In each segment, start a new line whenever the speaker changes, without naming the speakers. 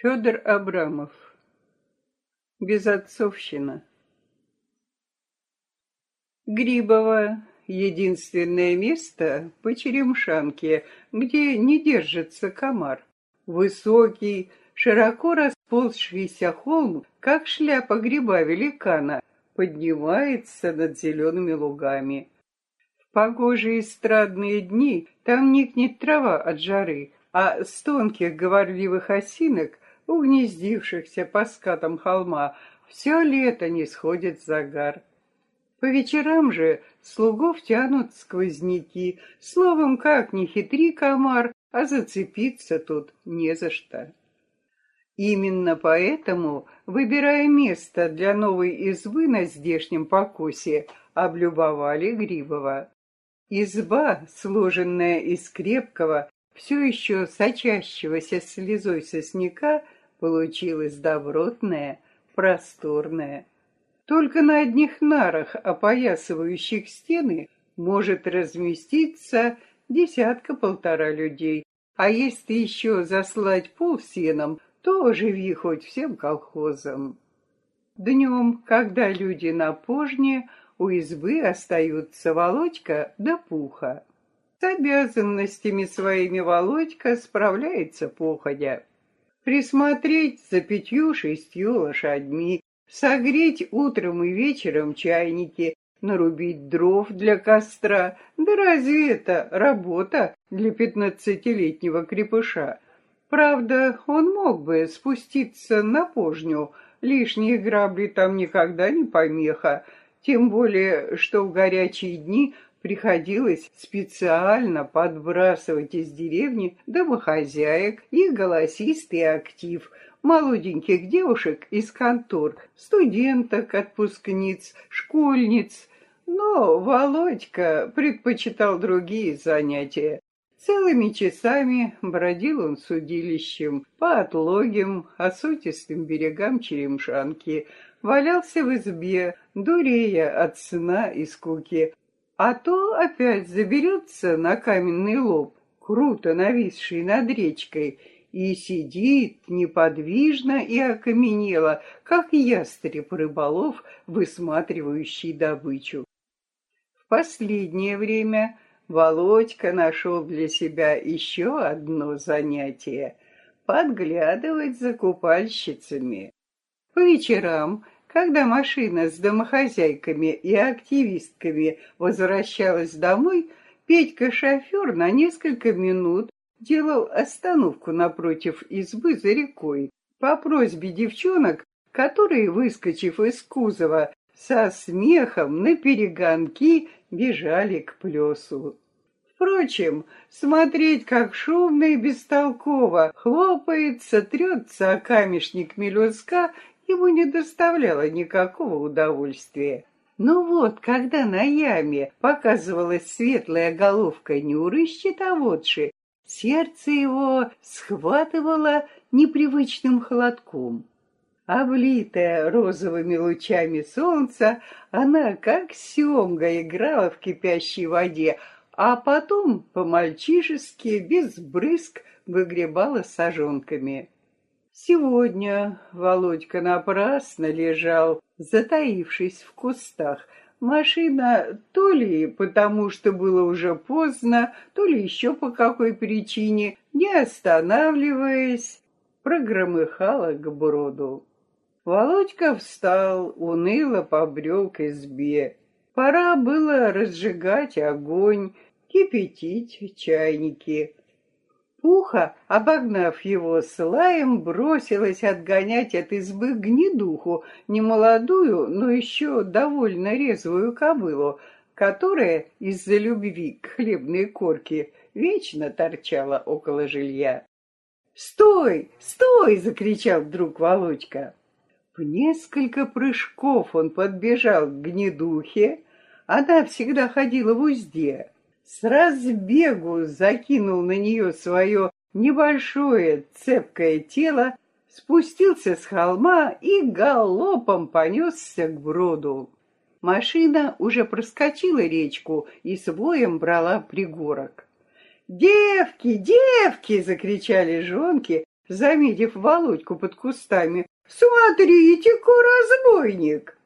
Федор Абрамов. Безотцовщина. Грибово — единственное место по Черемшанке, где не держится комар. Высокий, широко расползшийся холм, как шляпа гриба великана, поднимается над зелеными лугами. В погожие эстрадные дни там никнет трава от жары, а с тонких говорливых осинок угнездившихся по скатам холма, все лето не сходит загар. По вечерам же слугов тянут сквозняки, словом, как ни хитри комар, а зацепиться тут не за что. Именно поэтому, выбирая место для новой избы на здешнем покосе, облюбовали Грибова. Изба, сложенная из крепкого, все еще сочащегося слезой сосняка, Получилось добротное, просторное. Только на одних нарах, опоясывающих стены, может разместиться десятка-полтора людей. А если еще заслать пол сеном, то живи хоть всем колхозом. Днем, когда люди на пожне, у избы остаются Володька да Пуха. С обязанностями своими Володька справляется походя присмотреть за пятью-шестью лошадьми, согреть утром и вечером чайники, нарубить дров для костра. Да разве это работа для пятнадцатилетнего крепыша? Правда, он мог бы спуститься на пожню, лишние грабли там никогда не помеха, тем более, что в горячие дни приходилось специально подбрасывать из деревни домохозяек и голосистый актив, молоденьких девушек из контор, студенток, отпускниц, школьниц. Но Володька предпочитал другие занятия. Целыми часами бродил он с удилищем по отлогим, осутистым берегам Черемшанки, валялся в избе, дурея от сна и скуки, а то опять заберется на каменный лоб, круто нависший над речкой, и сидит неподвижно и окаменело, как ястреб-рыболов, высматривающий добычу. В последнее время Володька нашел для себя еще одно занятие — подглядывать за купальщицами. По вечерам когда машина с домохозяйками и активистками возвращалась домой, Петька-шофер на несколько минут делал остановку напротив избы за рекой по просьбе девчонок, которые, выскочив из кузова, со смехом на перегонки бежали к плесу. Впрочем, смотреть, как шумно и бестолково хлопается, трется о камешник мелюзка, ему не доставляло никакого удовольствия. Но вот, когда на яме показывалась светлая головка Нюры щитоводши, сердце его схватывало непривычным холодком. Облитая розовыми лучами солнца, она, как семга, играла в кипящей воде, а потом, по-мальчишески, без брызг, выгребала сажонками. Сегодня Володька напрасно лежал, затаившись в кустах. Машина то ли потому, что было уже поздно, то ли еще по какой причине, не останавливаясь, прогромыхала к броду. Володька встал, уныло побрел к избе. Пора было разжигать огонь, кипятить чайники. Пуха, обогнав его с лаем, бросилась отгонять от избы гнедуху, немолодую, но еще довольно резвую кобылу, которая из-за любви к хлебной корке вечно торчала около жилья. «Стой! Стой!» — закричал вдруг Володька. В несколько прыжков он подбежал к гнедухе. Она всегда ходила в узде с разбегу закинул на нее свое небольшое цепкое тело, спустился с холма и галопом понесся к броду. Машина уже проскочила речку и с воем брала пригорок. «Девки, девки!» — закричали жонки, заметив Володьку под кустами. «Смотрите-ка, разбойник!»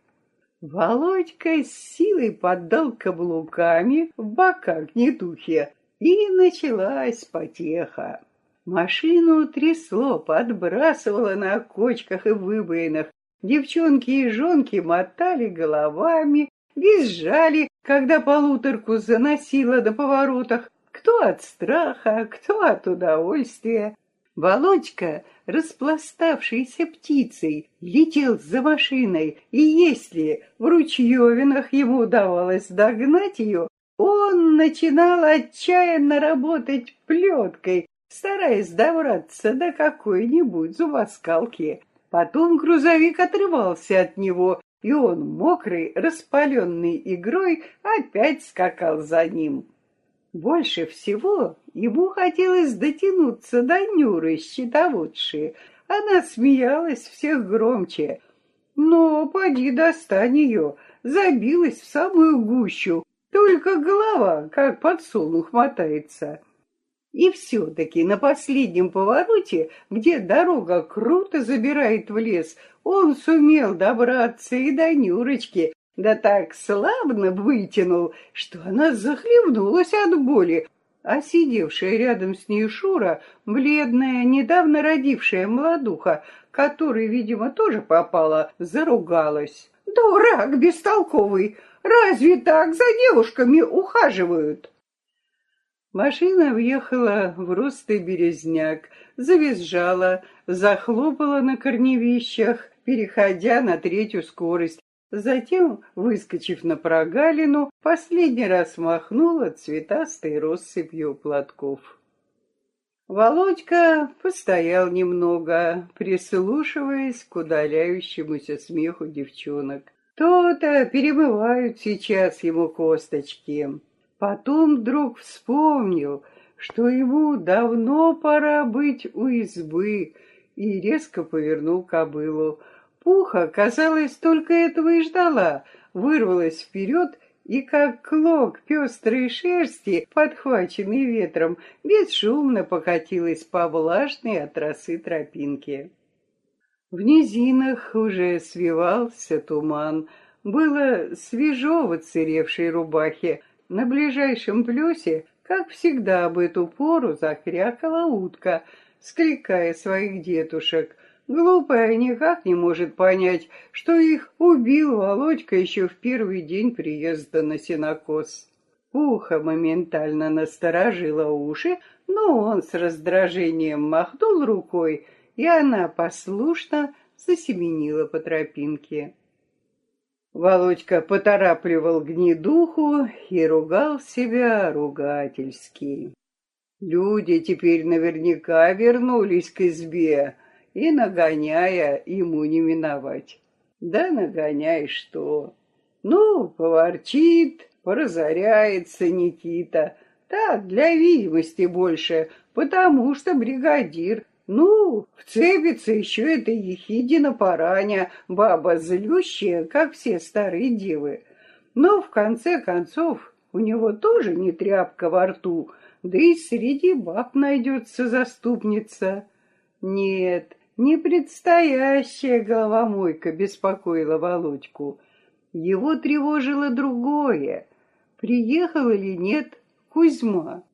Володька с силой поддал каблуками в бока гнетухе, и началась потеха. Машину трясло, подбрасывало на кочках и выбоинах. Девчонки и жонки мотали головами, визжали, когда полуторку заносило на поворотах, кто от страха, кто от удовольствия. Володька, распластавшийся птицей, летел за машиной, и если в ручьевинах ему удавалось догнать ее, он начинал отчаянно работать плеткой, стараясь добраться до какой-нибудь зубоскалки. Потом грузовик отрывался от него, и он, мокрый, распаленный игрой, опять скакал за ним. Больше всего ему хотелось дотянуться до Нюры, щитоводши. Она смеялась всех громче. Но поди достань ее, забилась в самую гущу, только голова, как подсолнух, мотается. И все-таки на последнем повороте, где дорога круто забирает в лес, он сумел добраться и до Нюрочки, да так славно вытянул, что она захлебнулась от боли, а сидевшая рядом с ней Шура, бледная, недавно родившая молодуха, которой, видимо, тоже попала, заругалась. «Дурак бестолковый! Разве так за девушками ухаживают?» Машина въехала в ростый березняк, завизжала, захлопала на корневищах, переходя на третью скорость. Затем, выскочив на прогалину, последний раз махнула цветастой россыпью платков. Володька постоял немного, прислушиваясь к удаляющемуся смеху девчонок. То-то перемывают сейчас ему косточки. Потом вдруг вспомнил, что ему давно пора быть у избы, и резко повернул кобылу. Пуха, казалось, только этого и ждала, вырвалась вперед и, как клок пестрой шерсти, подхваченный ветром, бесшумно покатилась по влажной от росы тропинке. В низинах уже свивался туман, было свежо в отсыревшей рубахе, на ближайшем плесе, как всегда об эту пору, закрякала утка, скликая своих детушек. Глупая никак не может понять, что их убил Володька еще в первый день приезда на сенокос. Ухо моментально насторожило уши, но он с раздражением махнул рукой, и она послушно засеменила по тропинке. Володька поторапливал гнедуху и ругал себя ругательски. Люди теперь наверняка вернулись к избе, и, нагоняя, ему не миновать. Да нагоняй что? Ну, поворчит, поразоряется Никита. Так, для видимости больше, потому что бригадир ну, вцепится еще эта ехидина пораня, баба злющая, как все старые девы. Но в конце концов у него тоже не тряпка во рту, да и среди баб найдется заступница. Нет, не предстоящая головомойка беспокоила Володьку. Его тревожило другое. Приехал или нет Кузьма?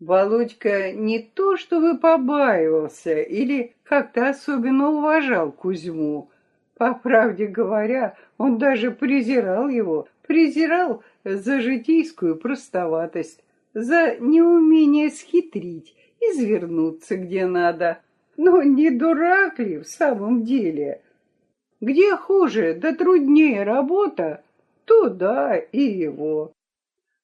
Володька не то чтобы побаивался или как-то особенно уважал Кузьму. По правде говоря, он даже презирал его, презирал за житейскую простоватость, за неумение схитрить, извернуться где надо. Но не дурак ли в самом деле? Где хуже да труднее работа, туда и его.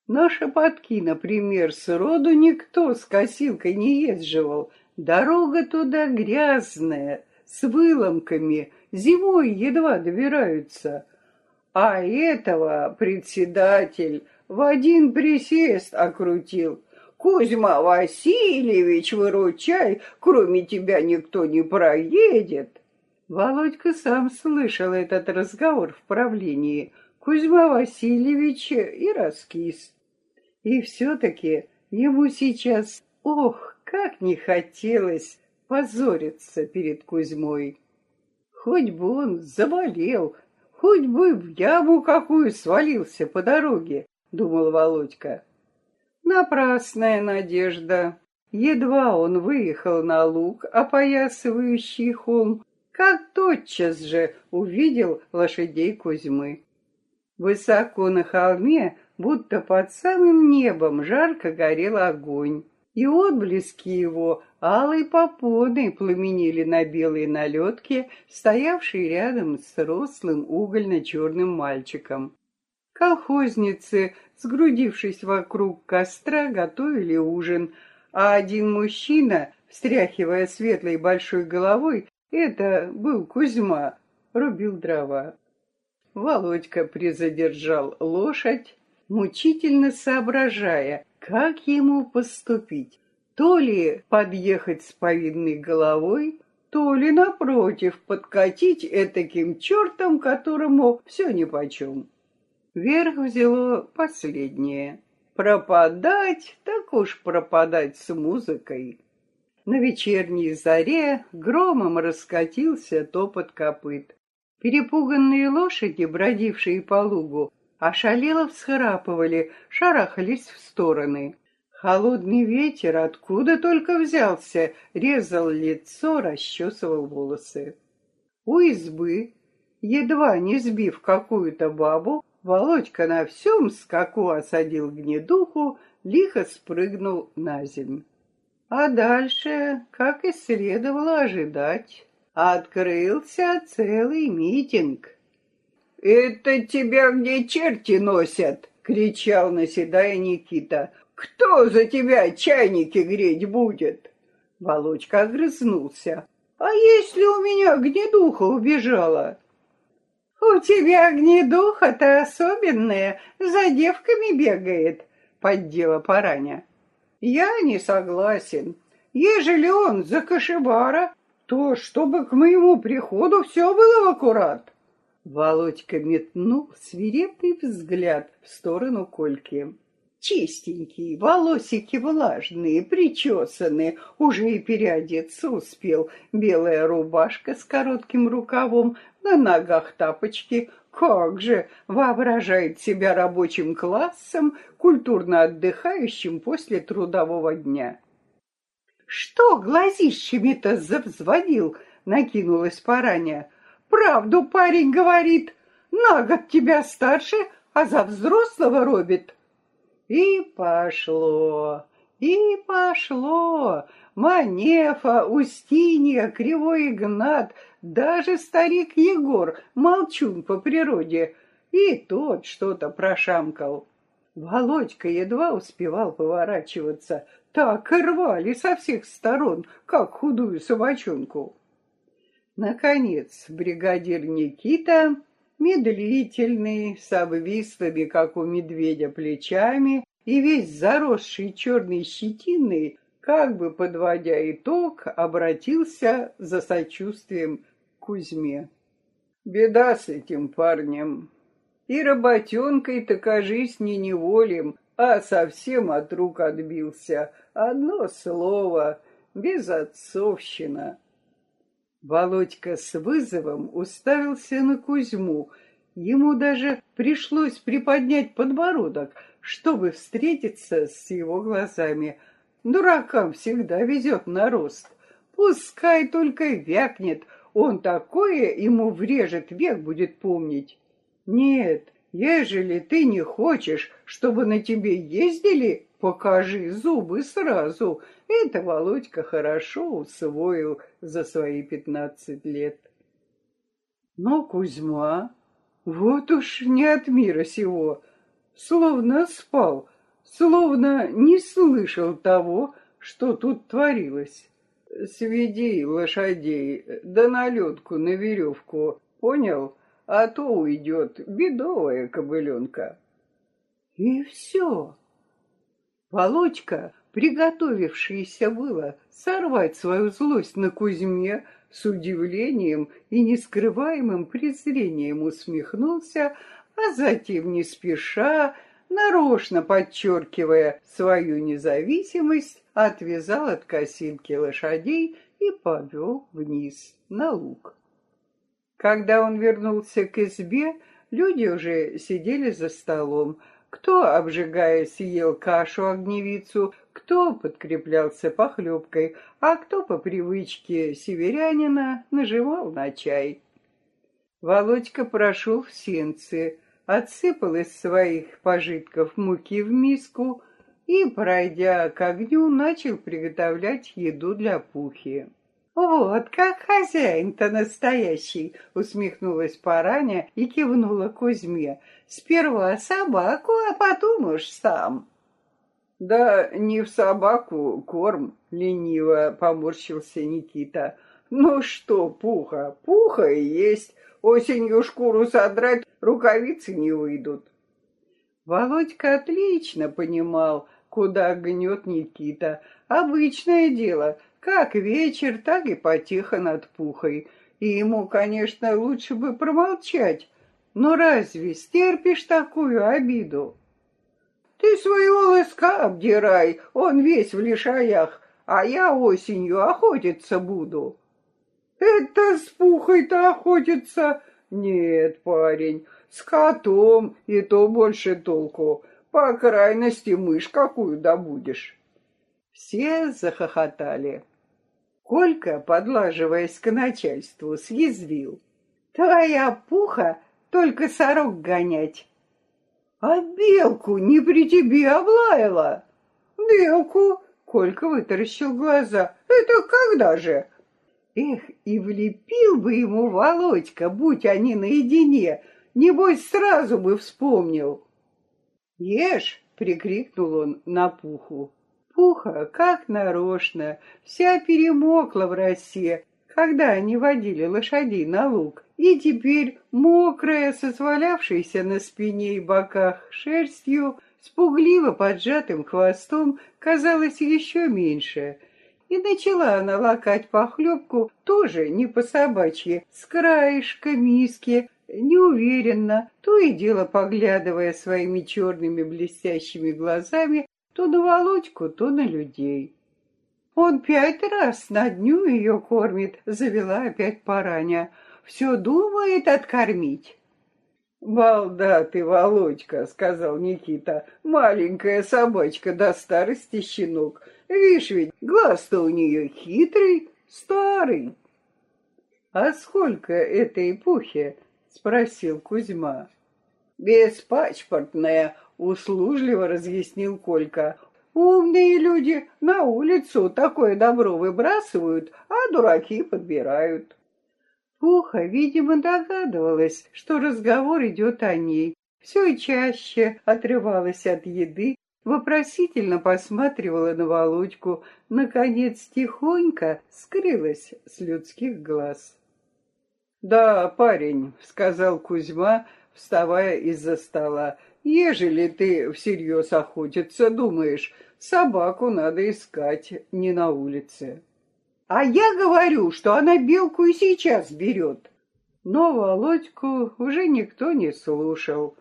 На шепотки, например, сроду никто с косилкой не езживал. Дорога туда грязная, с выломками, зимой едва добираются. А этого председатель в один присест окрутил. «Кузьма Васильевич, выручай, кроме тебя никто не проедет». Володька сам слышал этот разговор в правлении. Кузьма Васильевич и раскис. И все-таки ему сейчас, ох, как не хотелось позориться перед Кузьмой. Хоть бы он заболел, хоть бы в яму какую свалился по дороге, думал Володька. Напрасная надежда. Едва он выехал на луг, опоясывающий холм, как тотчас же увидел лошадей Кузьмы. Высоко на холме, будто под самым небом, жарко горел огонь, и отблески его алой попоной пламенили на белой налетке, стоявшей рядом с рослым угольно-черным мальчиком. Колхозницы, сгрудившись вокруг костра, готовили ужин, а один мужчина, встряхивая светлой большой головой, это был Кузьма, рубил дрова. Володька призадержал лошадь, мучительно соображая, как ему поступить. То ли подъехать с повидной головой, то ли, напротив, подкатить этаким чертом, которому все нипочем. Вверх взяло последнее. Пропадать, так уж пропадать с музыкой. На вечерней заре громом раскатился топот копыт. Перепуганные лошади, бродившие по лугу, ошалело всхрапывали, шарахались в стороны. Холодный ветер, откуда только взялся, резал лицо, расчесывал волосы. У избы, едва не сбив какую-то бабу, Володька на всем скаку осадил гнедуху, лихо спрыгнул на землю. А дальше, как и следовало ожидать, открылся целый митинг. «Это тебя где черти носят?» — кричал, наседая Никита. «Кто за тебя чайники греть будет?» Володька огрызнулся. «А если у меня гнедуха убежала?» «У тебя гнедуха-то особенная, за девками бегает», — поддела Параня. Я не согласен. Ежели он за кошевара, то чтобы к моему приходу все было в аккурат. Володька метнул свирепый взгляд в сторону Кольки. Чистенький, волосики влажные, причесанные, уже и переодеться успел. Белая рубашка с коротким рукавом, на ногах тапочки, как же воображает себя рабочим классом, культурно отдыхающим после трудового дня. «Что глазищами-то завзвонил?» — накинулась Параня. «Правду парень говорит, на год тебя старше, а за взрослого робит». И пошло, и пошло. Манефа, Устинья, Кривой Игнат, даже старик Егор, молчун по природе, и тот что-то прошамкал. Володька едва успевал поворачиваться, так и рвали со всех сторон, как худую собачонку. Наконец, бригадир Никита, медлительный, с обвислыми, как у медведя, плечами и весь заросший черной щетиной, как бы подводя итог, обратился за сочувствием к Кузьме. Беда с этим парнем. И работенкой-то, кажись, не неволим, а совсем от рук отбился. Одно слово — безотцовщина. Володька с вызовом уставился на Кузьму. Ему даже пришлось приподнять подбородок, чтобы встретиться с его глазами — Дуракам всегда везет на рост. Пускай только вякнет, он такое ему врежет, век будет помнить. Нет, ежели ты не хочешь, чтобы на тебе ездили, покажи зубы сразу. Это Володька хорошо усвоил за свои пятнадцать лет. Но Кузьма, вот уж не от мира сего, словно спал, словно не слышал того, что тут творилось. Сведи лошадей, да налетку на веревку, понял? А то уйдет бедовая кобыленка. И все. Володька, приготовившийся было сорвать свою злость на Кузьме, с удивлением и нескрываемым презрением усмехнулся, а затем не спеша нарочно подчеркивая свою независимость, отвязал от косилки лошадей и повел вниз, на луг. Когда он вернулся к избе, люди уже сидели за столом. Кто, обжигаясь, ел кашу-огневицу, кто подкреплялся похлебкой, а кто по привычке северянина наживал на чай. Володька прошел в сенцы, отсыпал из своих пожитков муки в миску и, пройдя к огню, начал приготовлять еду для Пухи. «Вот как хозяин-то настоящий!» — усмехнулась Параня и кивнула Кузьме. «Сперва собаку, а потом уж сам».
«Да не в собаку корм», — лениво поморщился Никита. «Ну что, Пуха, Пуха и есть. Осенью шкуру содрать, рукавицы не выйдут».
Володька отлично понимал, куда гнет Никита. Обычное дело — как вечер, так и потихо над пухой. И ему, конечно, лучше бы промолчать. Но разве стерпишь такую обиду? Ты своего лыска обдирай, он весь в лишаях, а я осенью охотиться буду. Это с пухой-то охотиться? Нет, парень, с котом и то больше толку. По крайности, мышь какую добудешь. Все захохотали. Колька, подлаживаясь к начальству, съязвил. «Твоя пуха только сорок гонять». «А белку не при тебе облаяла?» «Белку?» — Колька вытаращил глаза. «Это когда же?» Эх, и влепил бы ему Володька, будь они наедине, небось сразу бы вспомнил. «Ешь!» — прикрикнул он на пуху. Пуха, как нарочно, вся перемокла в росе, когда они водили лошадей на луг, и теперь, мокрая, со свалявшейся на спине и боках шерстью, с пугливо поджатым хвостом, казалось еще меньше. И начала она лакать похлебку тоже не по-собачьи, с краешка миски, неуверенно, то и дело поглядывая своими черными блестящими глазами то на Володьку, то на людей. Он пять раз на дню ее кормит, завела опять параня. Все думает откормить.
«Балда ты, Володька», — сказал Никита, — «маленькая собачка до старости щенок. Видишь ведь, глаз-то у нее хитрый, старый».
«А сколько этой эпохи?» — спросил Кузьма.
«Беспачпортная», услужливо разъяснил Колька. Умные люди на улицу такое добро выбрасывают, а дураки подбирают.
Пуха, видимо, догадывалась, что разговор идет о ней. Все чаще отрывалась от еды, вопросительно посматривала на Володьку, наконец тихонько скрылась с людских глаз.
«Да, парень», — сказал Кузьма, вставая из-за стола, Ежели ты всерьез охотиться думаешь, собаку надо искать не на улице.
А я говорю, что она белку и сейчас берет. Но Володьку уже никто не слушал.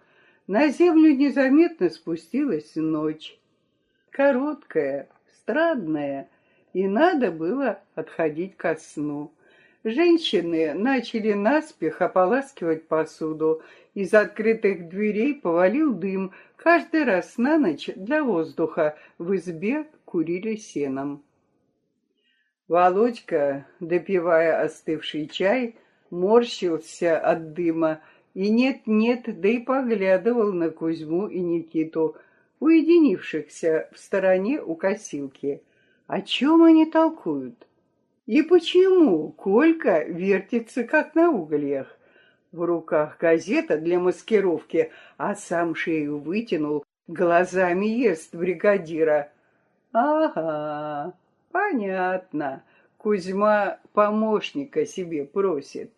На землю незаметно спустилась ночь. Короткая, страдная, и надо было отходить ко сну. Женщины начали наспех ополаскивать посуду. Из открытых дверей повалил дым. Каждый раз на ночь для воздуха в избе курили сеном. Володька, допивая остывший чай, морщился от дыма и нет-нет, да и поглядывал на Кузьму и Никиту, уединившихся в стороне у косилки. О чем они толкуют? И почему Колька вертится, как на угольях? В руках газета для маскировки, а сам шею вытянул, глазами ест бригадира. Ага, понятно. Кузьма помощника себе просит.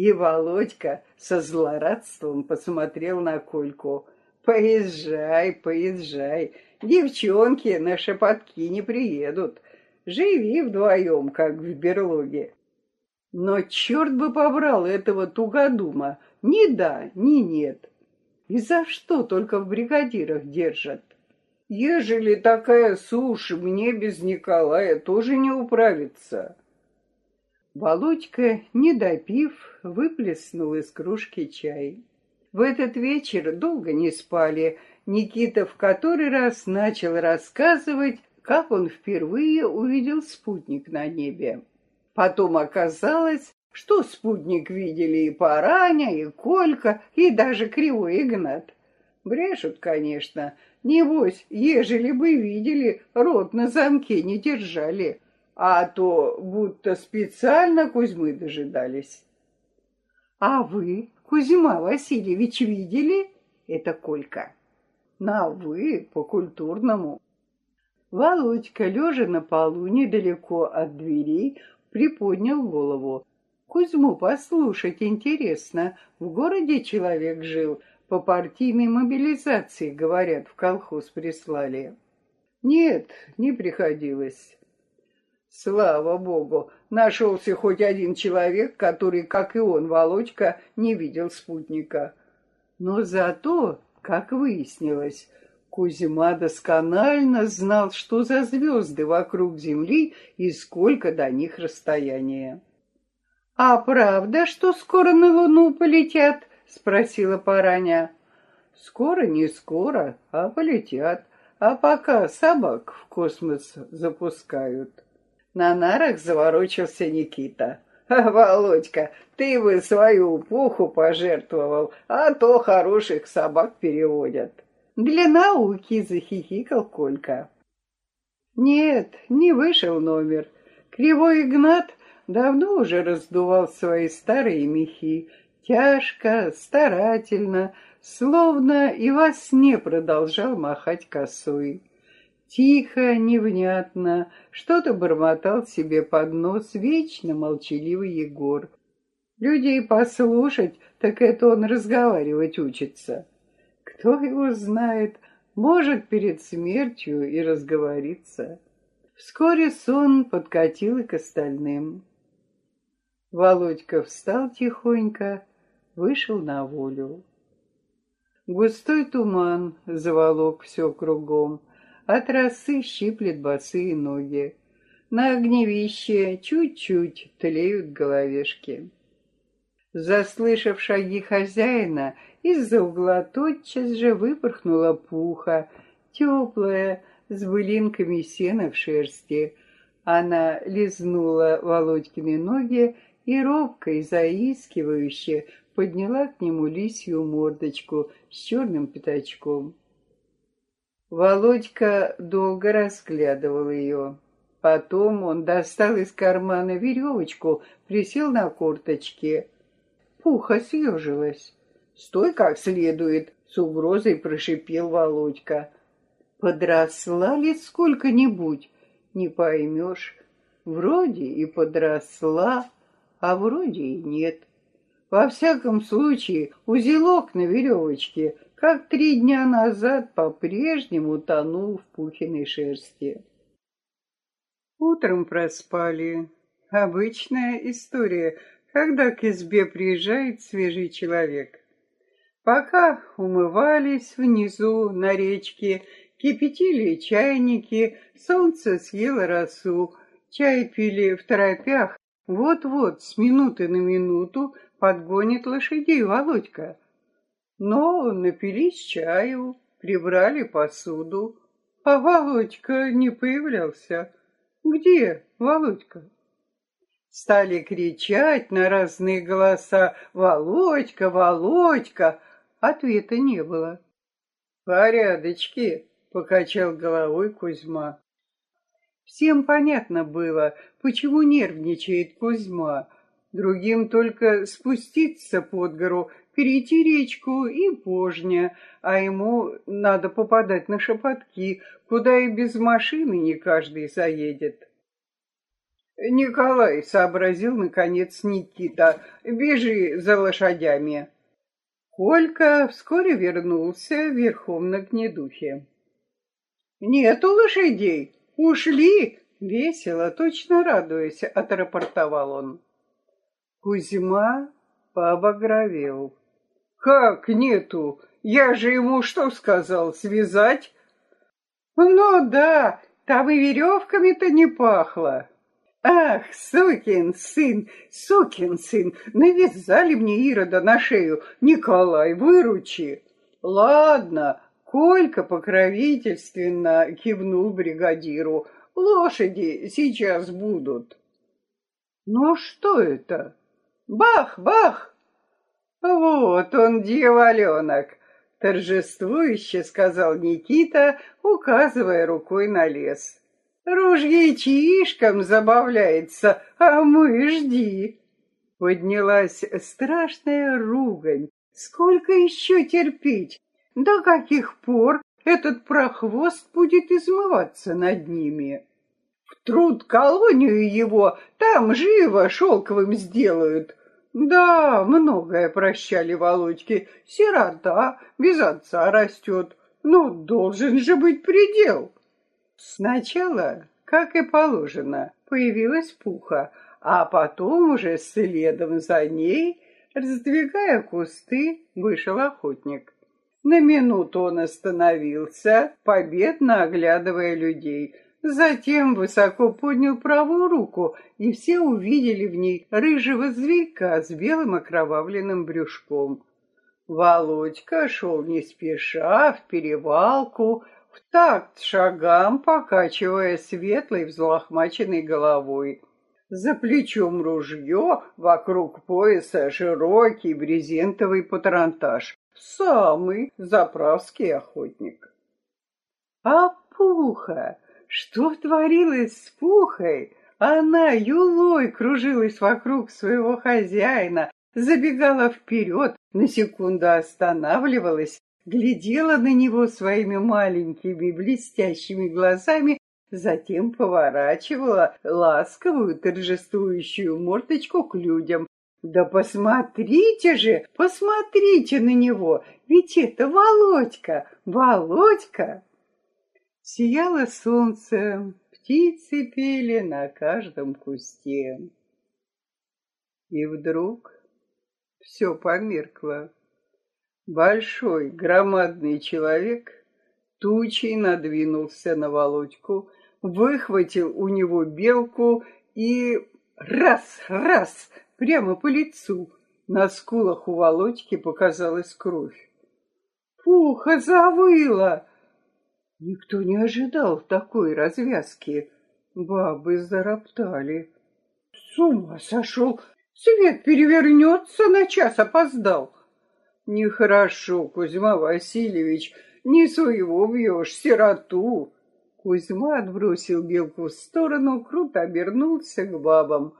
И Володька со злорадством посмотрел на Кольку. «Поезжай, поезжай, девчонки на шепотки не приедут, Живи вдвоем, как в берлоге. Но черт бы побрал этого тугодума. Ни да, ни нет. И за что только в бригадирах держат?
Ежели такая сушь, мне без Николая тоже не управиться.
Володька, не допив, выплеснул из кружки чай. В этот вечер долго не спали. Никита в который раз начал рассказывать, как он впервые увидел спутник на небе. Потом оказалось, что спутник видели и Параня, и Колька, и даже Кривой Игнат. Брешут, конечно. Небось, ежели бы видели, рот на замке не держали а то будто специально Кузьмы дожидались. А вы, Кузьма Васильевич, видели? Это Колька. На «вы» по-культурному. Володька, лежа на полу недалеко от дверей, приподнял голову. Кузьму послушать интересно. В городе человек жил, по партийной мобилизации, говорят, в колхоз прислали. Нет, не приходилось. Слава богу, нашелся хоть один человек, который, как и он, Володька, не видел спутника. Но зато, как выяснилось, Кузьма досконально знал, что за звезды вокруг Земли и сколько до них расстояние. «А правда, что скоро на Луну полетят?» — спросила Параня. «Скоро, не скоро, а полетят. А пока собак в космос запускают». На нарах заворочился Никита. «Володька, ты бы свою пуху пожертвовал, а то хороших собак переводят». «Для науки», — захихикал Колька. Нет, не вышел номер. Кривой Игнат давно уже раздувал свои старые мехи, тяжко, старательно, словно и во сне продолжал махать косой. Тихо, невнятно, что-то бормотал себе под нос вечно молчаливый Егор. Людей послушать, так это он разговаривать учится. Кто его знает, может перед смертью и разговориться. Вскоре сон подкатил и к остальным. Володька встал тихонько, вышел на волю. Густой туман заволок все кругом, от росы щиплет босые ноги. На огневище чуть-чуть тлеют головешки. Заслышав шаги хозяина, из-за угла тотчас же выпорхнула пуха, теплая, с былинками сена в шерсти. Она лизнула Володькины ноги и робко и заискивающе подняла к нему лисью мордочку с черным пятачком. Володька долго разглядывал ее. Потом он достал из кармана веревочку, присел на корточки. Пуха съежилась. «Стой как следует!» — с угрозой прошипел Володька. «Подросла ли сколько-нибудь? Не поймешь. Вроде и подросла, а вроде и нет. Во всяком случае, узелок на веревочке — как три дня назад по-прежнему тонул в пухиной шерсти. Утром проспали. Обычная история, когда к избе приезжает свежий человек. Пока умывались внизу на речке, кипятили чайники, солнце съело росу, чай пили в торопях. Вот-вот, с минуты на минуту, подгонит лошадей Володька. Но напились чаю, прибрали посуду, а Володька не появлялся. Где Володька? Стали кричать на разные голоса «Володька, Володька!» Ответа не было. «Порядочки!» — покачал головой Кузьма. Всем понятно было, почему нервничает Кузьма. Другим только спуститься под гору перейти речку и пожня, а ему надо попадать на шепотки, куда и без машины не каждый заедет. Николай сообразил, наконец, Никита, бежи за лошадями. Колька вскоре вернулся верхом на гнедухе. «Нету лошадей, ушли!» — весело, точно радуясь, отрапортовал он. Кузьма побагровел. Как нету? Я же ему что сказал, связать? Ну да, там и веревками-то не пахло. Ах, сукин сын, сукин сын, навязали мне Ирода на шею. Николай, выручи. Ладно, Колька покровительственно кивнул бригадиру. Лошади сейчас будут. Ну что это? Бах, бах! Вот он, дьяволенок, торжествующе сказал Никита, указывая рукой на лес. Ружьячишком забавляется, а мы жди. Поднялась страшная ругань. Сколько еще терпеть? До каких пор этот прохвост будет измываться над ними? В труд колонию его там живо шелковым сделают. Да, многое прощали Володьке. Сирота без отца растет. Но должен же быть предел. Сначала, как и положено, появилась Пуха, а потом уже следом за ней, раздвигая кусты, вышел охотник. На минуту он остановился, победно оглядывая людей. Затем высоко поднял правую руку, и все увидели в ней рыжего зверька с белым окровавленным брюшком. Володька шел не спеша, в перевалку, в такт шагам, покачивая светлой взлохмаченной головой. За плечом ружье, вокруг пояса широкий брезентовый патронтаж. Самый заправский охотник. А Пуха? Что творилось с Пухой? Она юлой кружилась вокруг своего хозяина, забегала вперед, на секунду останавливалась, глядела на него своими маленькими блестящими глазами, затем поворачивала ласковую торжествующую мордочку к людям, да посмотрите же, посмотрите на него, ведь это Володька, Володька. Сияло солнце, птицы пели на каждом кусте. И вдруг все померкло. Большой, громадный человек тучей надвинулся на Володьку, выхватил у него белку и раз, раз прямо по лицу. На скулах у Володьки показалась кровь. Пуха завыла. Никто не ожидал такой развязки. Бабы зароптали. С ума сошел! Свет перевернется, на час опоздал. Нехорошо, Кузьма Васильевич, не своего бьешь, сироту. Кузьма отбросил белку в сторону, круто обернулся к бабам.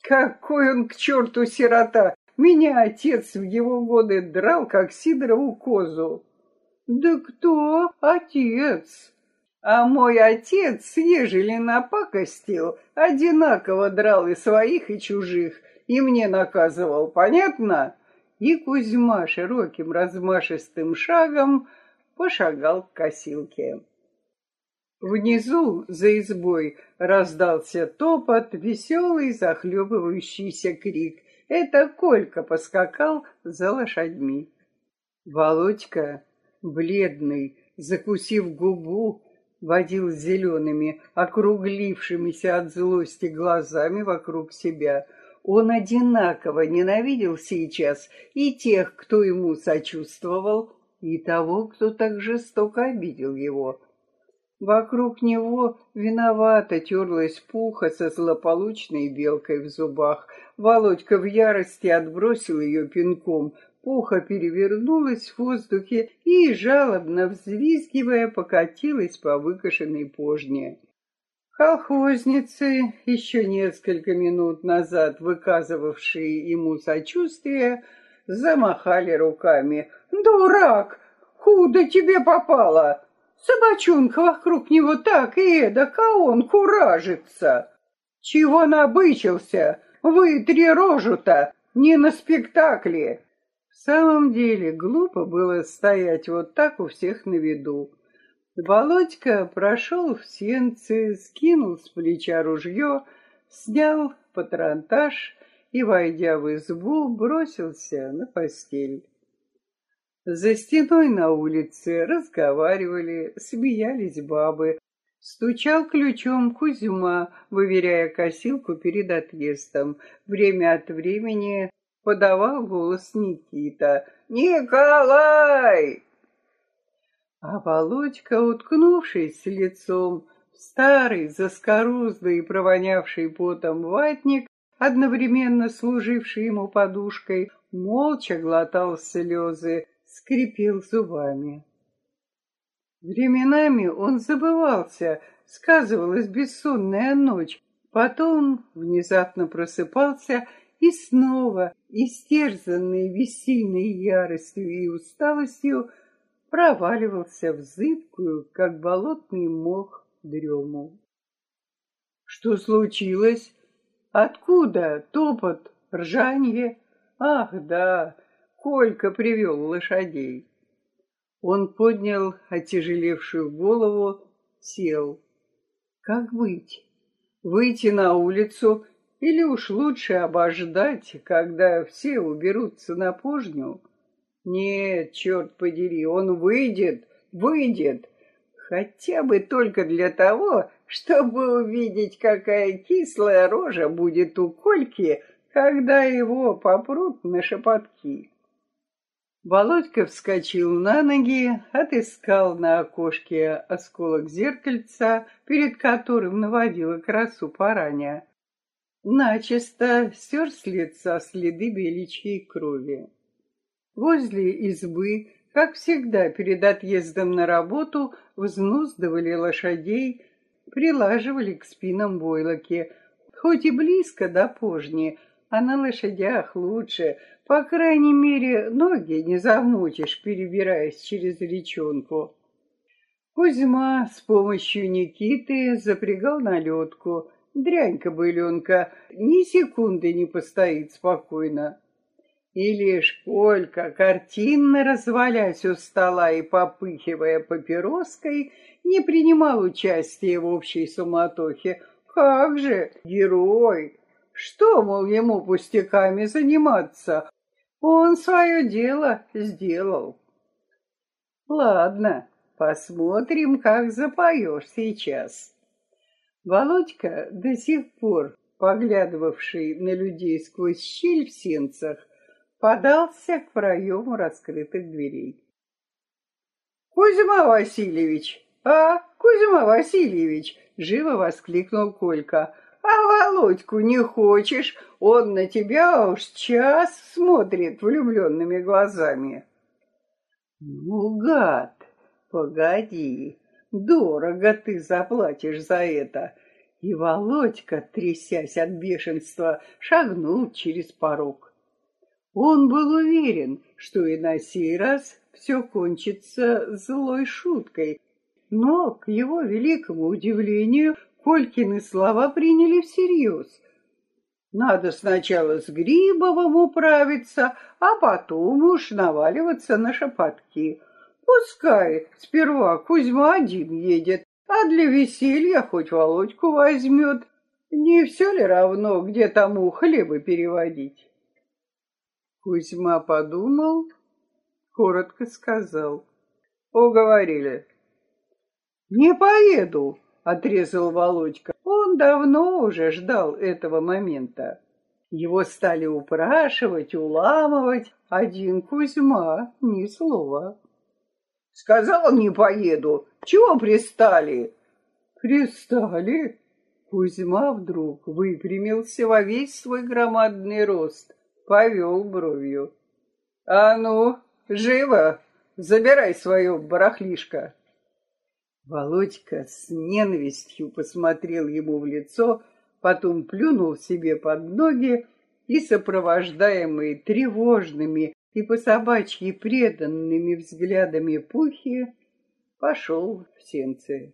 Какой он к черту сирота! Меня отец в его годы драл, как Сидорову козу. Да кто отец? А мой отец, ежели напакостил, одинаково драл и своих, и чужих, и мне наказывал, понятно? И Кузьма широким размашистым шагом пошагал к косилке. Внизу, за избой, раздался топот, веселый, захлебывающийся крик. Это Колька поскакал за лошадьми. Володька, бледный, закусив губу, водил зелеными, округлившимися от злости глазами вокруг себя. Он одинаково ненавидел сейчас и тех, кто ему сочувствовал, и того, кто так жестоко обидел его. Вокруг него виновато терлась пуха со злополучной белкой в зубах. Володька в ярости отбросил ее пинком. Пуха перевернулась в воздухе и, жалобно взвизгивая, покатилась по выкошенной пожне. Колхозницы, еще несколько минут назад выказывавшие ему сочувствие, замахали руками. «Дурак! Худо тебе попало! Собачонка вокруг него так и эдак, а он куражится. Чего набычился? Вытри рожу-то, не на спектакле. В самом деле глупо было стоять вот так у всех на виду. Володька прошел в сенцы, скинул с плеча ружье, снял патронтаж и, войдя в избу, бросился на постель. За стеной на улице разговаривали, смеялись бабы. Стучал ключом Кузьма, выверяя косилку перед отъездом. Время от времени подавал голос Никита. «Николай!» А Володька, уткнувшись лицом в старый, заскорузлый и провонявший потом ватник, одновременно служивший ему подушкой, молча глотал слезы, скрипел зубами. Временами он забывался, сказывалась бессонная ночь. Потом внезапно просыпался и снова, истерзанный бессильной яростью и усталостью, проваливался в зыбкую, как болотный мох, дрему. Что случилось? Откуда топот, ржанье? Ах, да, Колька привел лошадей. Он поднял отяжелевшую голову, сел. Как быть? Выйти на улицу или уж лучше обождать, когда все уберутся на пожню? Нет, черт подери, он выйдет, выйдет. Хотя бы только для того, чтобы увидеть, какая кислая рожа будет у Кольки, когда его попрут на шепотки. Володька вскочил на ноги, отыскал на окошке осколок зеркальца, перед которым наводила красу пораня. Начисто стер с лица следы беличьей крови. Возле избы, как всегда перед отъездом на работу, взнуздывали лошадей, прилаживали к спинам войлоки. Хоть и близко до пожни, а на лошадях лучше — по крайней мере, ноги не замучишь, перебираясь через речонку. Кузьма с помощью Никиты запрягал на ледку. Дрянька-быленка ни секунды не постоит спокойно. И лишь Колька, картинно развалясь у стола и попыхивая папироской, не принимал участия в общей суматохе. Как же, герой! Что, мол, ему пустяками заниматься? Он свое дело сделал. Ладно, посмотрим, как запоешь сейчас. Володька, до сих пор поглядывавший на людей сквозь щель в сенцах, подался к проему раскрытых дверей. «Кузьма Васильевич! А, Кузьма Васильевич!» — живо воскликнул Колька. А Володьку не хочешь, он на тебя уж час смотрит влюбленными глазами. Ну, гад, погоди, дорого ты заплатишь за это. И Володька, трясясь от бешенства, шагнул через порог. Он был уверен, что и на сей раз все кончится злой шуткой, но, к его великому удивлению, Колькины слова приняли всерьез. Надо сначала с Грибовым управиться, а потом уж наваливаться на шепотки. Пускай сперва Кузьма один едет, а для веселья хоть Володьку возьмет. Не все ли равно, где тому хлеба переводить? Кузьма подумал, коротко сказал. Уговорили. Не поеду, — отрезал Володька. Он давно уже ждал этого момента. Его стали упрашивать, уламывать. Один Кузьма, ни слова. Сказал, не поеду. Чего пристали? Пристали? Кузьма вдруг выпрямился во весь свой громадный рост, повел бровью. А ну, живо, забирай свое барахлишко. Володька с ненавистью посмотрел ему в лицо, потом плюнул себе под ноги и, сопровождаемый тревожными и по собачьи преданными взглядами Пухи, пошел в сенцы.